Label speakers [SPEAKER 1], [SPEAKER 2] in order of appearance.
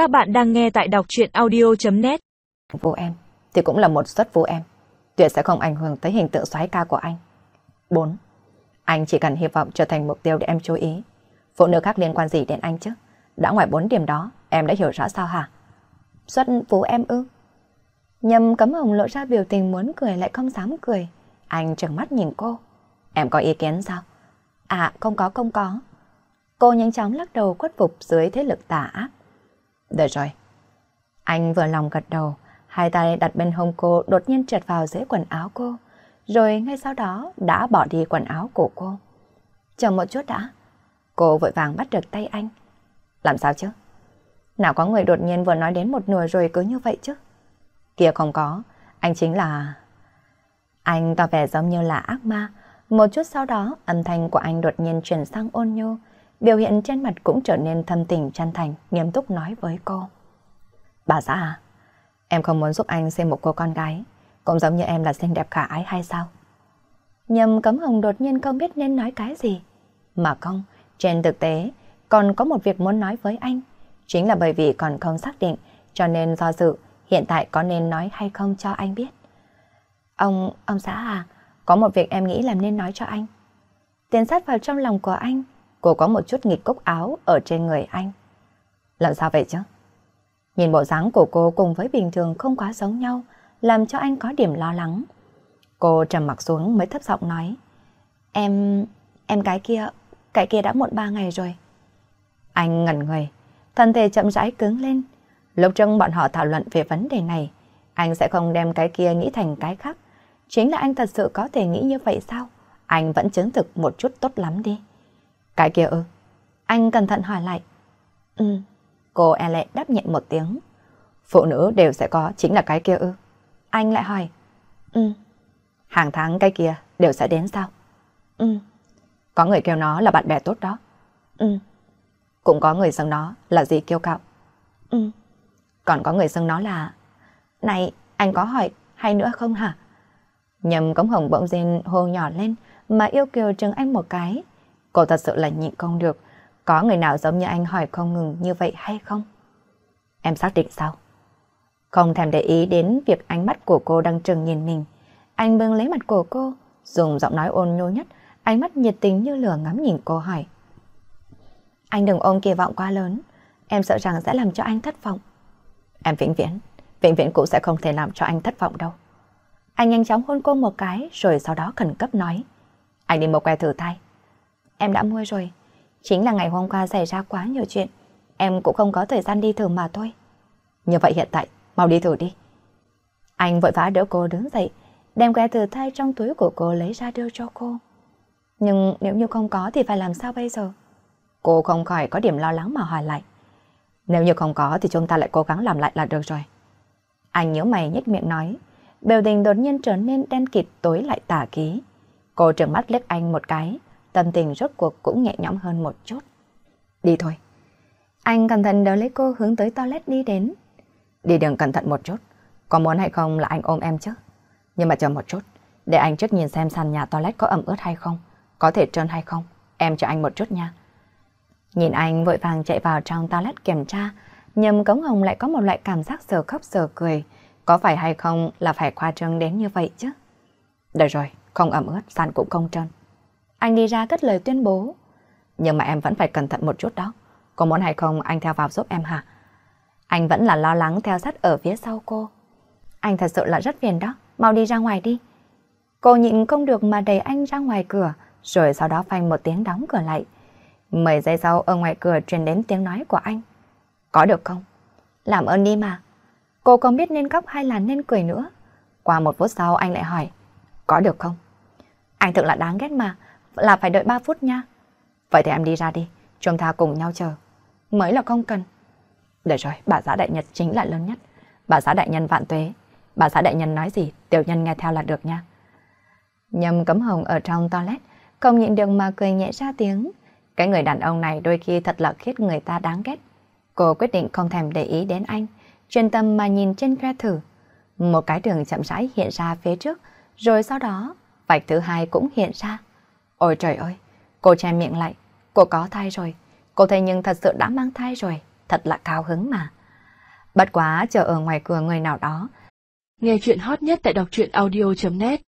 [SPEAKER 1] Các bạn đang nghe tại đọc chuyện audio.net
[SPEAKER 2] Vô em thì cũng là một suất vô em. Tuyệt sẽ không ảnh hưởng tới hình tượng xoái ca của anh. 4. Anh chỉ cần hy vọng trở thành mục tiêu để em chú ý. Phụ nữ khác liên quan gì đến anh chứ? Đã ngoài 4 điểm đó, em đã hiểu rõ sao hả? suất vô em ư? Nhầm cấm hồng lộ ra biểu tình muốn cười lại không dám cười. Anh trừng mắt nhìn cô. Em có ý kiến sao? À, không có, không có. Cô nhanh chóng lắc đầu khuất phục dưới thế lực tà ác. Được rồi. Anh vừa lòng gật đầu, hai tay đặt bên hông cô đột nhiên trượt vào dưới quần áo cô, rồi ngay sau đó đã bỏ đi quần áo của cô. Chờ một chút đã. Cô vội vàng bắt được tay anh. Làm sao chứ? Nào có người đột nhiên vừa nói đến một nửa rồi cứ như vậy chứ? Kia không có, anh chính là... Anh tỏ vẻ giống như là ác ma. Một chút sau đó, âm thanh của anh đột nhiên chuyển sang ôn nhu, biểu hiện trên mặt cũng trở nên thân tình chân thành, nghiêm túc nói với cô. Bà xã à, em không muốn giúp anh xem một cô con gái, cũng giống như em là xinh đẹp khả ái hay sao? Nhầm cấm hồng đột nhiên không biết nên nói cái gì. Mà không, trên thực tế, còn có một việc muốn nói với anh. Chính là bởi vì còn không xác định, cho nên do dự, hiện tại có nên nói hay không cho anh biết. Ông, ông xã à, có một việc em nghĩ là nên nói cho anh. Tiến sát vào trong lòng của anh, cô có một chút nghịch cúc áo ở trên người anh. Làm sao vậy chứ? Nhìn bộ dáng của cô cùng với bình thường không quá giống nhau, làm cho anh có điểm lo lắng. Cô trầm mặc xuống mới thấp giọng nói. Em, em cái kia, cái kia đã muộn ba ngày rồi. Anh ngẩn người, thân thể chậm rãi cứng lên. Lúc trước bọn họ thảo luận về vấn đề này, anh sẽ không đem cái kia nghĩ thành cái khác. Chính là anh thật sự có thể nghĩ như vậy sao? Anh vẫn chứng thực một chút tốt lắm đi. Cái kia ư? Anh cẩn thận hỏi lại. Ừ. Cô e lệ đáp nhẹ một tiếng. Phụ nữ đều sẽ có chính là cái kia ư? Anh lại hỏi. Ừ. Hàng tháng cái kia đều sẽ đến sao? Ừ. Có người kêu nó là bạn bè tốt đó. Ừ. Cũng có người xưng nó là gì kiêu cạo. Ừ. Còn có người xưng nó là... Này, anh có hỏi hay nữa không hả? Nhầm cống hồng bỗng dên hô nhỏ lên mà yêu kiều trừng anh một cái. Cô thật sự là nhịn không được. Có người nào giống như anh hỏi không ngừng như vậy hay không? Em xác định sao? Không thèm để ý đến việc ánh mắt của cô đang trừng nhìn mình. Anh bưng lấy mặt của cô, dùng giọng nói ôn nhu nhất, ánh mắt nhiệt tình như lửa ngắm nhìn cô hỏi. Anh đừng ôm kỳ vọng quá lớn, em sợ rằng sẽ làm cho anh thất vọng. Em vĩnh viễn, vĩnh viễn cũng sẽ không thể làm cho anh thất vọng đâu. Anh nhanh chóng hôn cô một cái rồi sau đó khẩn cấp nói. Anh đi mua que thử thai. Em đã mua rồi. Chính là ngày hôm qua xảy ra quá nhiều chuyện. Em cũng không có thời gian đi thử mà thôi. Như vậy hiện tại, mau đi thử đi. Anh vội vã đỡ cô đứng dậy, đem que thử thai trong túi của cô lấy ra đưa cho cô. Nhưng nếu như không có thì phải làm sao bây giờ? Cô không khỏi có điểm lo lắng mà hỏi lại. Nếu như không có thì chúng ta lại cố gắng làm lại là được rồi. Anh nhớ mày nhếch miệng nói. Biểu tình đột nhiên trở nên đen kịt tối lại tả ký. Cô trợn mắt liếc anh một cái, tâm tình rốt cuộc cũng nhẹ nhõm hơn một chút. Đi thôi. Anh cẩn thận đỡ lấy cô hướng tới toilet đi đến. Đi đường cẩn thận một chút. Có muốn hay không là anh ôm em chứ? Nhưng mà chờ một chút. Để anh trước nhìn xem sàn nhà toilet có ẩm ướt hay không. Có thể trơn hay không. Em cho anh một chút nha. Nhìn anh vội vàng chạy vào trong toilet kiểm tra. Nhầm cống hồng lại có một loại cảm giác sờ khóc sờ cười. Có phải hay không là phải khoa trương đến như vậy chứ? Được rồi, không ẩm ướt, sàn cũng không trơn. Anh đi ra cất lời tuyên bố. Nhưng mà em vẫn phải cẩn thận một chút đó. Có muốn hay không anh theo vào giúp em hả? Anh vẫn là lo lắng theo sát ở phía sau cô. Anh thật sự là rất phiền đó, mau đi ra ngoài đi. Cô nhịn không được mà đẩy anh ra ngoài cửa, rồi sau đó phanh một tiếng đóng cửa lại. Mười giây sau ở ngoài cửa truyền đến tiếng nói của anh. Có được không? Làm ơn đi mà. Cô không biết nên khóc hay là nên cười nữa. Qua một phút sau anh lại hỏi. Có được không? Anh thực là đáng ghét mà. Là phải đợi 3 phút nha. Vậy thì em đi ra đi. Chúng ta cùng nhau chờ. Mới là không cần. Được rồi, bà xã đại nhật chính là lớn nhất. Bà xã đại nhân vạn tuế. Bà xã đại nhân nói gì, tiểu nhân nghe theo là được nha. Nhầm cấm hồng ở trong toilet, không nhịn được mà cười nhẹ ra tiếng. Cái người đàn ông này đôi khi thật là khiết người ta đáng ghét. Cô quyết định không thèm để ý đến anh, chuyên tâm mà nhìn trên que thử. Một cái đường chậm rãi hiện ra phía trước, rồi sau đó, vạch thứ hai cũng hiện ra. Ôi trời ơi, cô che miệng lại, cô có thai rồi. Cô thấy nhưng thật sự đã mang thai rồi, thật là cao hứng mà. Bất quá chờ ở ngoài cửa người nào đó.
[SPEAKER 1] Nghe chuyện hot nhất tại đọc truyện audio.net